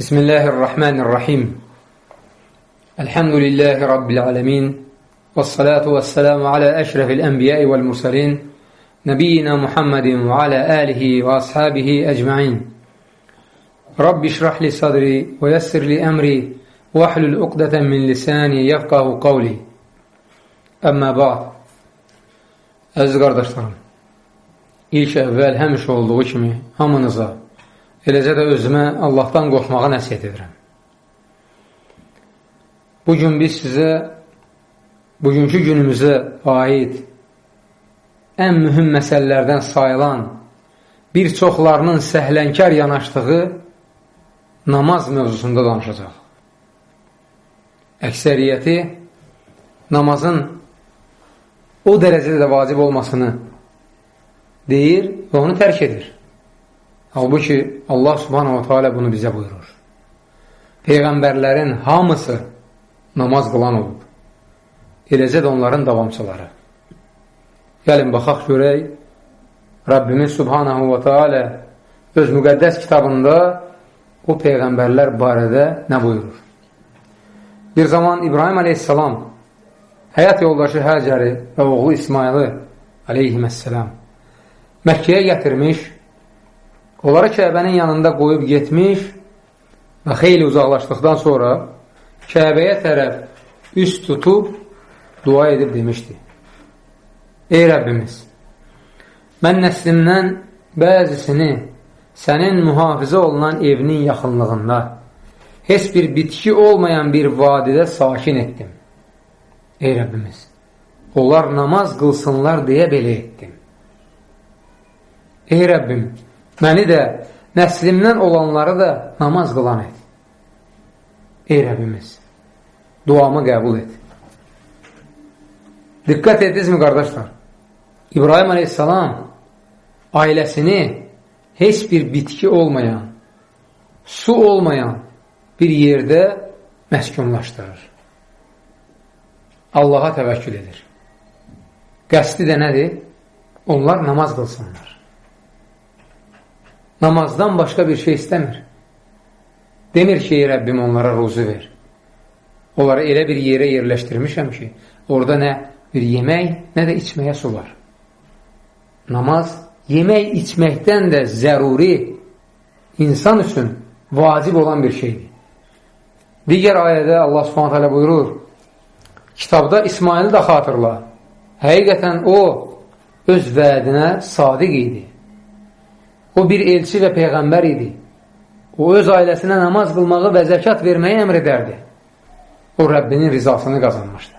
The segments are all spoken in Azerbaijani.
بسم الله الرحمن الرحيم. الحمد لله رب العالمين والصلاة والسلام على أشرف الأنبياء والمرسلين نبينا محمد وعلى آله وأصحابه أجمعين. رب اشرح لي صدري ويسر لي أمري واحلل عقدة من لساني يفقه قولي. Əmmə ba'd Əziz qardaşlarım İlk əvvəl həmişə olduğu kimi hamınıza eləcə də özümə Allahdan qorxmağa nəsiyyət edirəm. Bugün biz sizə bugünkü günümüzə aid ən mühüm məsələlərdən sayılan bir çoxlarının səhlənkar yanaşdığı namaz mövzusunda danışacaq. Əksəriyyəti namazın o dərəcədə də vacib olmasını deyir və onu tərk edir. Halbuki Allah subhanahu wa ta'ala bunu bizə buyurur. Peyğəmbərlərin hamısı namaz qılan olub. Eləcə də onların davamçıları. Gəlin, baxaq görək, Rabbimiz subhanahu wa ta'ala öz müqəddəs kitabında o Peyğəmbərlər barədə nə buyurur? Bir zaman İbrahim aleyhissalam həyat yoldaşı Həcəri və oğlu İsmailı aleyhissalam Məkkəyə gətirmiş, onları Kəbənin yanında qoyub getmiş və xeyli uzaqlaşdıqdan sonra Kəbəyə tərəf üst tutub dua edib demişdi. Ey Rəbbimiz, mən nəslimdən bəzisini sənin mühafizə olunan evinin yaxınlığında heç bir bitki olmayan bir vadidə sakin etdim. Ey Rəbbimiz, onlar namaz qılsınlar deyə belə etdim. Ey Rəbbim, məni də, nəslimdən olanları da namaz qılan et. Ey Rəbbimiz, duamı qəbul et. Diqqət edinizmi, qardaşlar? İbrahim aleyhissalam ailəsini heç bir bitki olmayan, su olmayan bir yerdə məskunlaşdırır. Allaha təvəkkül edir. Qəsdi də nədir? Onlar namaz qılsınlar. Namazdan başqa bir şey istəmir. Demir ki, Rəbbim onlara ruzu ver. Onları elə bir yerə yerləşdirmişəm ki, orada nə bir yemək, nə də içməyə su var. Namaz yemək içməkdən də zəruri insan üçün vacib olan bir şeydir. Digər ayədə Allah subhanət hələ buyurur, kitabda İsmaili də xatırla. Həqiqətən o öz vədinə sadiq idi. O bir elçi və peyğəmbər idi. O öz ailəsinə namaz qılmağı və zəkat verməyi əmr edərdi. O Rəbbinin rizasını qazanmışdı.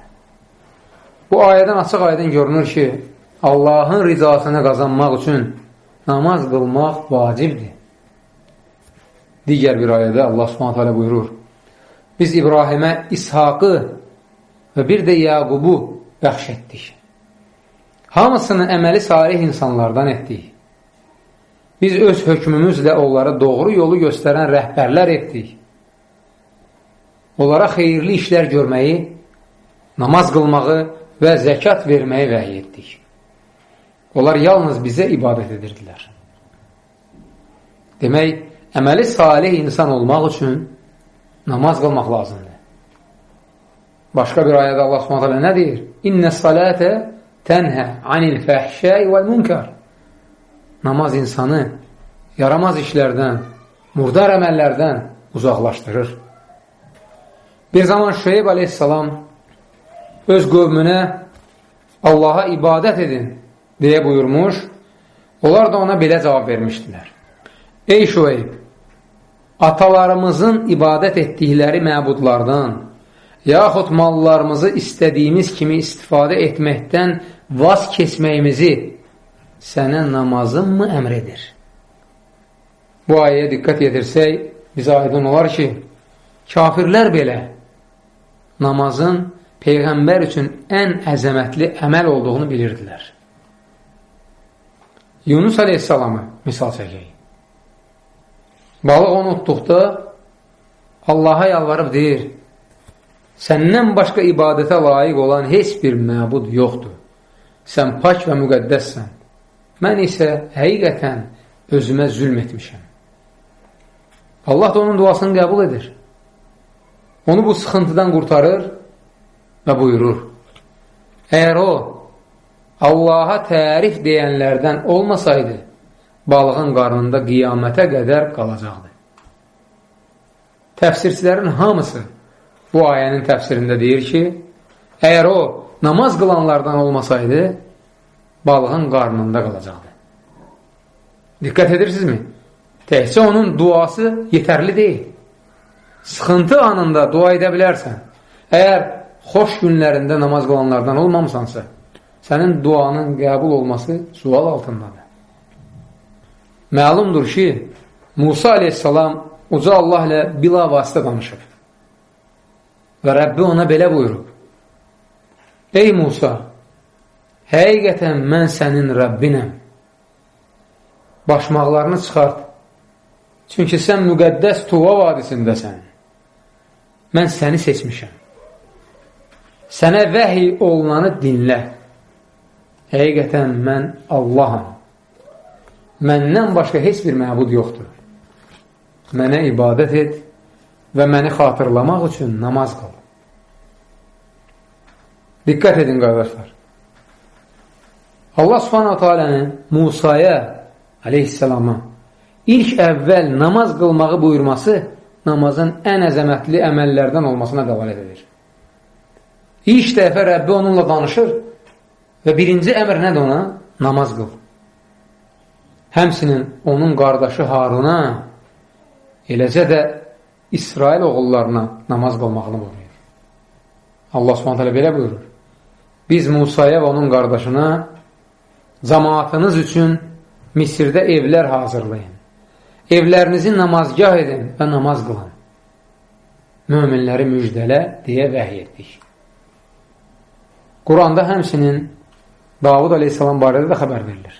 Bu ayədən açıq aydın görünür ki, Allahın rizasını qazanmaq üçün namaz qılmaq vacibdir. Digər bir ayədə Allah subhanət hələ buyurur, biz İbrahimə İshaqı və bir də Yaqubu bəxş etdik. Hamısını əməli salih insanlardan etdik. Biz öz hökmümüzlə onlara doğru yolu göstərən rəhbərlər etdik. Onlara xeyirli işlər görməyi, namaz qılmağı və zəkat verməyi vəhiy etdik. Onlar yalnız bizə ibadət edirdilər. Demək, əməli salih insan olmaq üçün namaz qılmaq lazımdır. Başqa bir ayədə Allah s.ə.v nə deyir? İnnə salətə tənhə anil fəhşəy vəl münkar namaz insanı yaramaz işlərdən, murdar əməllərdən uzaqlaşdırır. Bir zaman Şeyb aleyhissalam öz qövmünə Allaha ibadət edin deyə buyurmuş, onlar da ona belə cavab vermişdilər. Ey Şüeyb, atalarımızın ibadət etdikləri məbudlardan, yaxud mallarımızı istədiyimiz kimi istifadə etməkdən vaz keçməyimizi sənə namazın mı əmr edir? Bu ayəyə diqqət yetirsək, bizə aydın olar ki, kafirlər belə namazın Peyğəmbər üçün ən əzəmətli əməl olduğunu bilirdilər. Yunus aleyhissalamı misal çəkək. Balıq onu utduqda Allaha yalvarıb deyir, səndən başqa ibadətə layiq olan heç bir məbud yoxdur. Sən pak və müqəddəssən. Mən isə həqiqətən özümə zülm etmişəm. Allah da onun duasını qəbul edir. Onu bu sıxıntıdan qurtarır və buyurur. Əgər o, Allaha tərif deyənlərdən olmasaydı, balığın qarnında qiyamətə qədər qalacaqdı. Təfsirçilərin hamısı bu ayənin təfsirində deyir ki, əgər o namaz qılanlardan olmasaydı, balığın qarnında qalacaqdı. Diqqət edirsinizmi? Təhcə onun duası yetərli deyil. Sıxıntı anında dua edə bilərsən. Əgər xoş günlərində namaz qılanlardan olmamısansa, sənin duanın qəbul olması sual altındadır. Məlumdur ki, Musa aleyhissalam uca Allah ilə bila vasitə danışıb. Və Rəbbi ona belə buyurub. Ey Musa, həqiqətən mən sənin Rəbbinəm. Başmaqlarını çıxart. Çünki sən müqəddəs Tuva vadisindəsən. Mən səni seçmişəm. Sənə vəhiy olunanı dinlə. Həqiqətən mən Allaham. Məndən başqa heç bir məbud yoxdur. Mənə ibadət et və məni xatırlamaq üçün namaz qıl. Diqqət edin, qardaşlar. Allah subhanahu teala'nın Musaya aleyhisselama ilk əvvəl namaz qılmağı buyurması namazın ən əzəmətli əməllərdən olmasına dəvalət edir. İlk dəfə Rəbbi onunla danışır və birinci əmr nədir ona? Namaz qıl. Həmsinin onun qardaşı Haruna eləcə də İsrail oğullarına namaz qılmağını buyurur. Allah subhanətələ belə buyurur. Biz Musaya və onun qardaşına cəmaatınız üçün Misirdə evlər hazırlayın. Evlərinizi namazgah edin və namaz qılın. Möminləri müjdələ deyə vəhiy etdik. Quranda həmsinin Davud aleyhissalam barədə də xəbər verilir.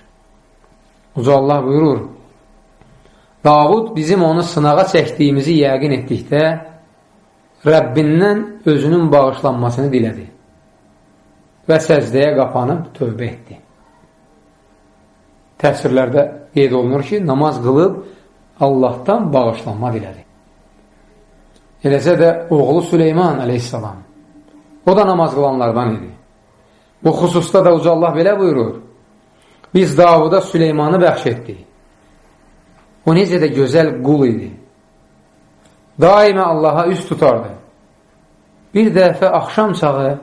Uca Allah buyurur, Davud bizim onu sınağa çəkdiyimizi yəqin etdikdə Rəbbindən özünün bağışlanmasını dilədi və səcdəyə qapanıb tövbə etdi. Təfsirlərdə qeyd olunur ki, namaz qılıb Allahdan bağışlanma dilədi. Eləcə də oğlu Süleyman aleyhissalam, o da namaz qılanlardan idi. Bu xüsusda da Uca Allah belə buyurur, biz Davuda Süleymanı bəxş etdik. O necə də gözəl qul idi. Daimə Allaha üst tutardı. Bir dəfə axşam çağı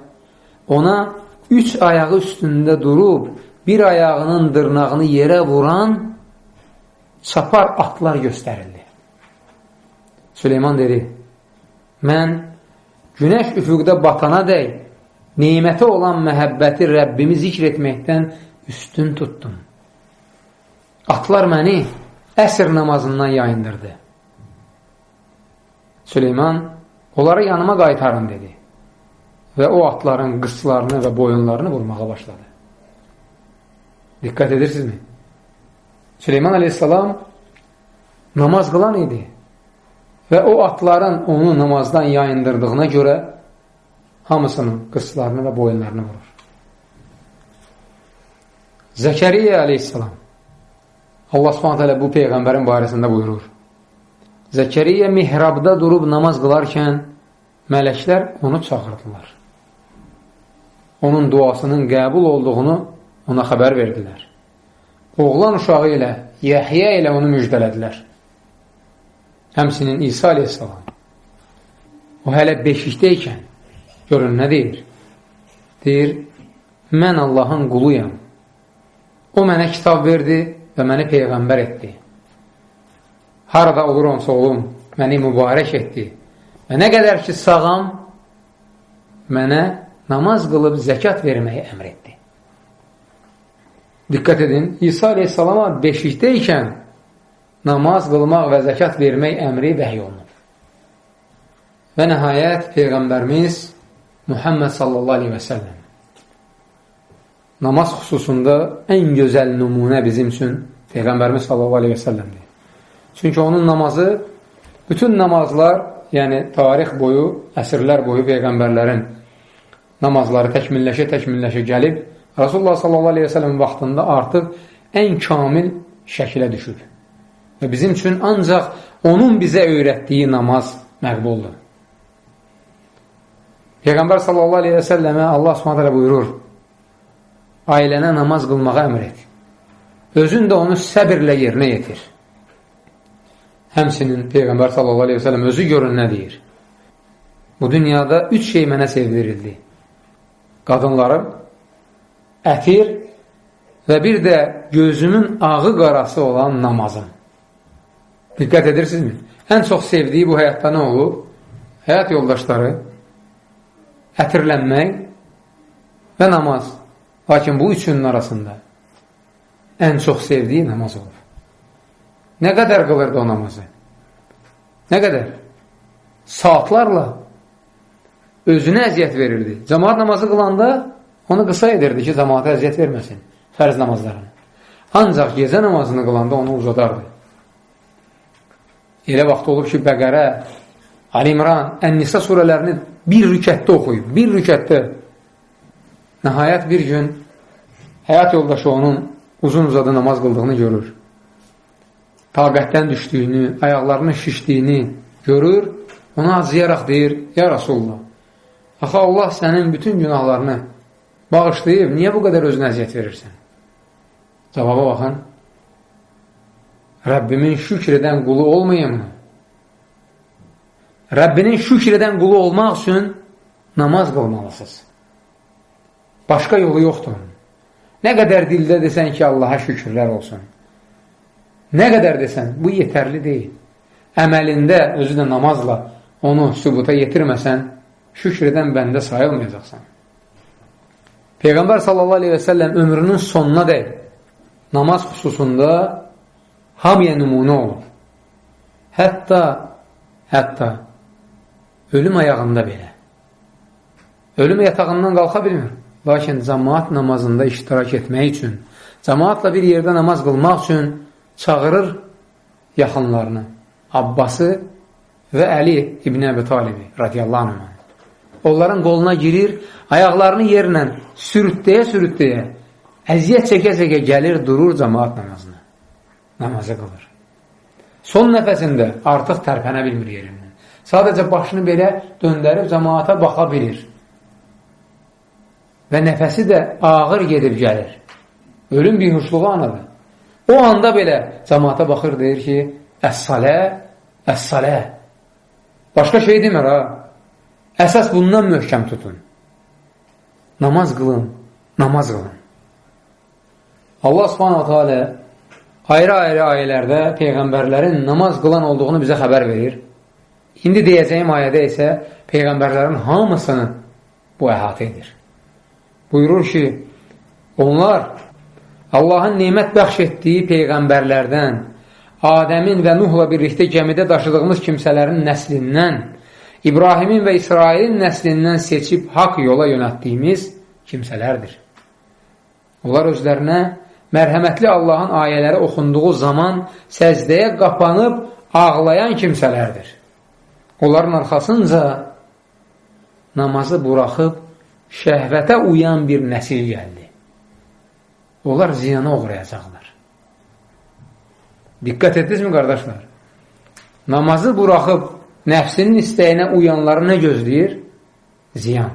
ona üç ayağı üstündə durub, bir ayağının dırnağını yerə vuran çapar atlar göstərildi. Süleyman dedi, mən günəş üfüqdə batana dəy, neymətə olan məhəbbəti Rəbbimi zikr etməkdən üstün tutdum. Atlar məni əsr namazından yayındırdı. Süleyman, onları yanıma qaytarın dedi və o atların qıslarını və boyunlarını vurmağa başladı. Diqqət edirsinizmi? Süleyman aleyhissalam namaz qılan idi və o atların onu namazdan yayındırdığına görə hamısının qıslarını və boyunlarını vurur. Zəkəriyyə aleyhissalam Allah subhanət bu Peyğəmbərin barəsində buyurur. Zəkəriyyə mihrabda durub namaz qılarkən mələklər onu çağırdılar onun duasının qəbul olduğunu ona xəbər verdilər. Oğlan uşağı ilə, Yəhyə ilə onu müjdələdilər. Həmsinin İsa aleyhissalam. O hələ beşikdəykən, görün nə deyir? Deyir, mən Allahın quluyam. O mənə kitab verdi və məni Peyğəmbər etdi. Harada olurumsa olum, məni mübarək etdi. Və nə qədər ki sağam, mənə namaz qılıb zəkat verməyi əmr etdi. Diqqət edin, İsa aleyhissalama beşikdə ikən namaz qılmaq və zəkat vermək əmri vəhiy olunur. Və nəhayət Peyğəmbərimiz Muhammed sallallahu aleyhi və səlləm namaz xüsusunda ən gözəl nümunə bizim üçün Peyğəmbərimiz sallallahu aleyhi və səlləmdir. Çünki onun namazı bütün namazlar, yəni tarix boyu, əsrlər boyu Peyğəmbərlərin namazları təkmilləşə-təkmilləşə gəlib, Rasulullah sallallahu aleyhi ve sellem vaxtında artıq ən kamil şəkilə düşüb. Və bizim üçün ancaq onun bizə öyrətdiyi namaz məqbuldur. Peyğəmbər sallallahu aleyhi və səlləmə Allah subhanətələ buyurur, ailənə namaz qılmağa əmr et. Özün də onu səbirlə yerinə yetir. Həmsinin Peyğəmbər sallallahu aleyhi və səlləm özü görün nə deyir? Bu dünyada üç şey mənə sevdirildi. Qadınlarım, ətir və bir də gözümün ağı qarası olan namazım. Diqqət edirsinizmi? Ən çox sevdiyi bu həyatda nə olub? Həyat yoldaşları, ətirlənmək və namaz. Lakin bu üçünün arasında ən çox sevdiyi namaz olur. Nə qədər qılırdı o namazı? Nə qədər? Saatlarla özünə əziyyət verirdi. Cəmaat namazı qılanda onu qısa edirdi ki, cəmaata əziyyət verməsin fərz namazlarını. Ancaq gecə namazını qılanda onu uzadardı. Elə vaxt olub ki, Bəqərə, Əl-İmran, Ən-Nisa surələrini bir rükətdə oxuyub, bir rükətdə. Nəhayət bir gün həyat yoldaşı onun uzun-uzadı namaz qıldığını görür. Taqətdən düşdüyünü, ayaqlarının şişdiyini görür, ona acıyaraq deyir, Ya Rasulullah, axı Allah sənin bütün günahlarını bağışlayıb, niyə bu qədər özünə əziyyət verirsən? Cavaba baxın, Rəbbimin şükr edən qulu olmayım mı? Rəbbinin şükr edən qulu olmaq üçün namaz qılmalısınız. Başqa yolu yoxdur. Nə qədər dildə desən ki, Allaha şükürlər olsun. Nə qədər desən, bu yetərli deyil. Əməlində özü də namazla onu sübuta yetirməsən, şükr edən bəndə sayılmayacaqsan. Peyğəmbər sallallahu aleyhi və səlləm ömrünün sonuna deyil, namaz xüsusunda hamıya nümunə olur. Hətta, hətta ölüm ayağında belə. Ölüm yatağından qalxa bilmir. Lakin cəmaat namazında iştirak etmək üçün, cəmaatla bir yerdə namaz qılmaq üçün çağırır yaxınlarını, Abbası və Əli İbn Əbi Talibi radiyallahu anh. Onların qoluna girir, ayaqlarını yerlə sürütləyə-sürütləyə, əziyyət çəkə-çəkə gəlir, durur cəmaat namazına. Namazı qılır. Son nəfəsində artıq tərpənə bilmir yerindən. Sadəcə başını belə döndərib cəmaata baxa bilir. Və nəfəsi də ağır gedib gəlir. Ölüm bir huşluğu anadır. O anda belə cəmaata baxır, deyir ki, əs-salə, əs-salə. Başqa şey demir, ha. Əsas bundan möhkəm tutun. Namaz qılın, namaz qılın. Allah subhanahu teala ayrı-ayrı ayələrdə Peyğəmbərlərin namaz qılan olduğunu bizə xəbər verir. İndi deyəcəyim ayədə isə Peyğəmbərlərin hamısını bu əhatə edir. Buyurur ki, onlar Allahın neymət bəxş etdiyi Peyğəmbərlərdən, Adəmin və Nuhla birlikdə gəmidə daşıdığımız kimsələrin nəslindən, İbrahimin və İsrailin nəslindən seçib haqq yola yönətdiyimiz kimsələrdir. Onlar özlərinə mərhəmətli Allahın ayələri oxunduğu zaman səzdəyə qapanıb ağlayan kimsələrdir. Onların arxasınca namazı buraxıb şəhvətə uyan bir nəsil gəldi. Onlar ziyana uğrayacaqlar. Diqqət etdinizmi, qardaşlar? Namazı buraxıb nəfsinin istəyinə uyanları nə gözləyir? Ziyan.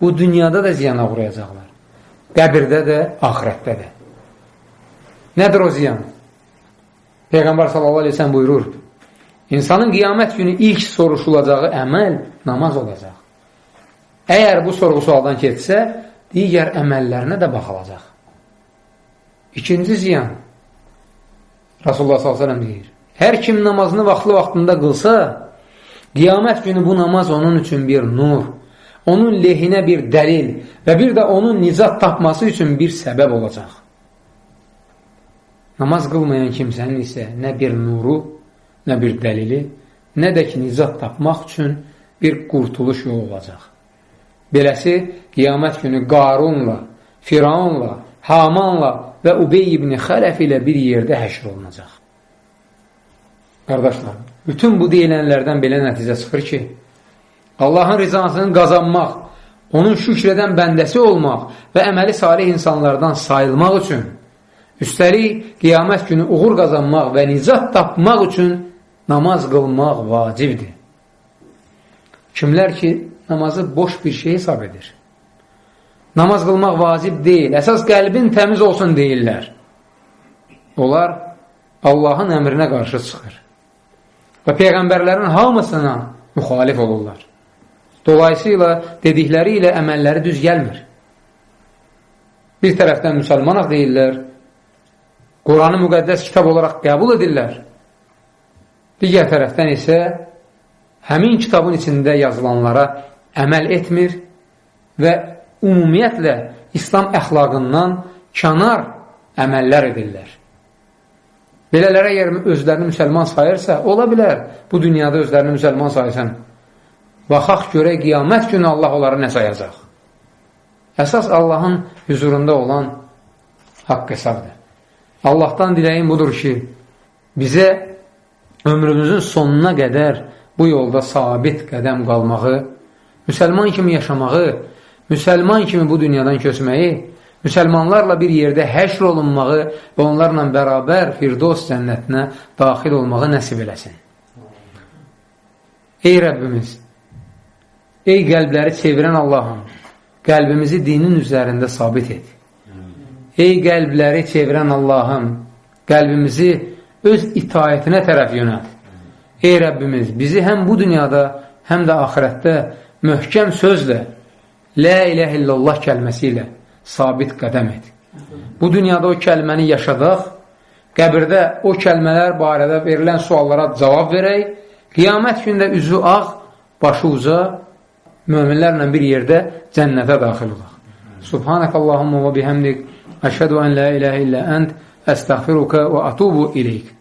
Bu dünyada da ziyana uğrayacaqlar. Qəbirdə də, ahirətdə də. Nədir o ziyan? Peyğəmbər sellem buyurur, İnsanın qiyamət günü ilk soruşulacağı əməl namaz olacaq. Əgər bu sorğu-sualdan keçsə, digər əməllərinə də baxılacaq. İkinci ziyan, Rasulullah s.ə.v deyir, hər kim namazını vaxtlı-vaxtında qılsa, qiyamət günü bu namaz onun üçün bir nur, onun lehinə bir dəlil və bir də onun nicat tapması üçün bir səbəb olacaq. Namaz qılmayan kimsənin isə nə bir nuru, nə bir dəlili, nə də ki, nicat tapmaq üçün bir qurtuluş yolu olacaq. Beləsi, qiyamət günü Qarunla, Firavunla, Hamanla və Ubey ibn Xələf ilə bir yerdə həşr olunacaq. Qardaşlar, bütün bu deyilənlərdən belə nəticə çıxır ki, Allahın rizasını qazanmaq, onun şükr edən bəndəsi olmaq və əməli salih insanlardan sayılmaq üçün, üstəlik qiyamət günü uğur qazanmaq və nicat tapmaq üçün namaz qılmaq vacibdir. Kimlər ki, namazı boş bir şey hesab edir. Namaz qılmaq vacib deyil, əsas qəlbin təmiz olsun deyirlər. Onlar Allahın əmrinə qarşı çıxır. Və Peyğəmbərlərin hamısına müxalif olurlar. Dolayısıyla dedikləri ilə əməlləri düz gəlmir. Bir tərəfdən müsəlmanaq deyirlər, Quranı müqəddəs kitab olaraq qəbul edirlər. Digər tərəfdən isə həmin kitabın içində yazılanlara əməl etmir və ümumiyyətlə İslam əxlaqından kənar əməllər edirlər. Belələrə əgər özlərini müsəlman sayırsa, ola bilər bu dünyada özlərini müsəlman sayırsan. Baxaq görək, qiyamət günü Allah onları nə sayacaq? Əsas Allahın hüzurunda olan haqq hesabdır. Allahdan diləyim budur ki, bizə ömrümüzün sonuna qədər bu yolda sabit qədəm qalmağı, müsəlman kimi yaşamağı, müsəlman kimi bu dünyadan köçməyi, müsəlmanlarla bir yerdə həşr olunmağı və onlarla bərabər Firdos cənnətinə daxil olmağı nəsib eləsin. Ey Rəbbimiz, ey qəlbləri çevirən Allahım, qəlbimizi dinin üzərində sabit et. Ey qəlbləri çevirən Allahım, qəlbimizi öz itayətinə tərəf yönət. Ey Rəbbimiz, bizi həm bu dünyada, həm də axirətdə möhkəm sözlə, Lə ilə illallah kəlməsi ilə sabit qədəm et. Bu dünyada o kəlməni yaşadaq, qəbirdə o kəlmələr barədə verilən suallara cavab verək, qiyamət gündə üzü ağ, başı uca, möminlərlə bir yerdə cənnətə daxil olaq. Subhanək Allahumma və bihəmdik, əşhədu ən la iləhə illə ənd, əstəğfiruka və atubu iləyik.